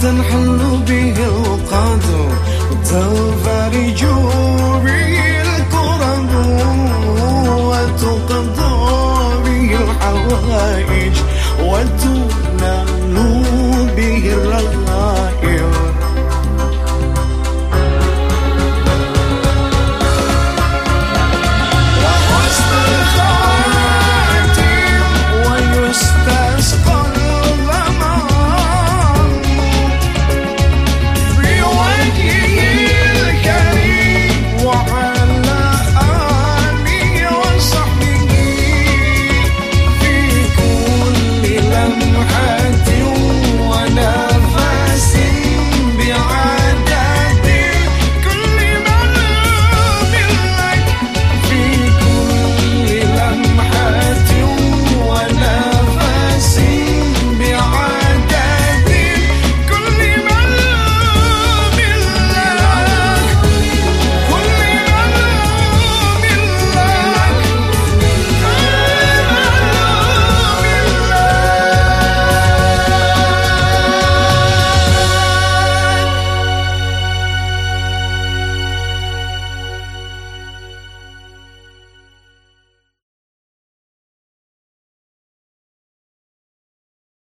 تنحلو به القدر وتغفر جوري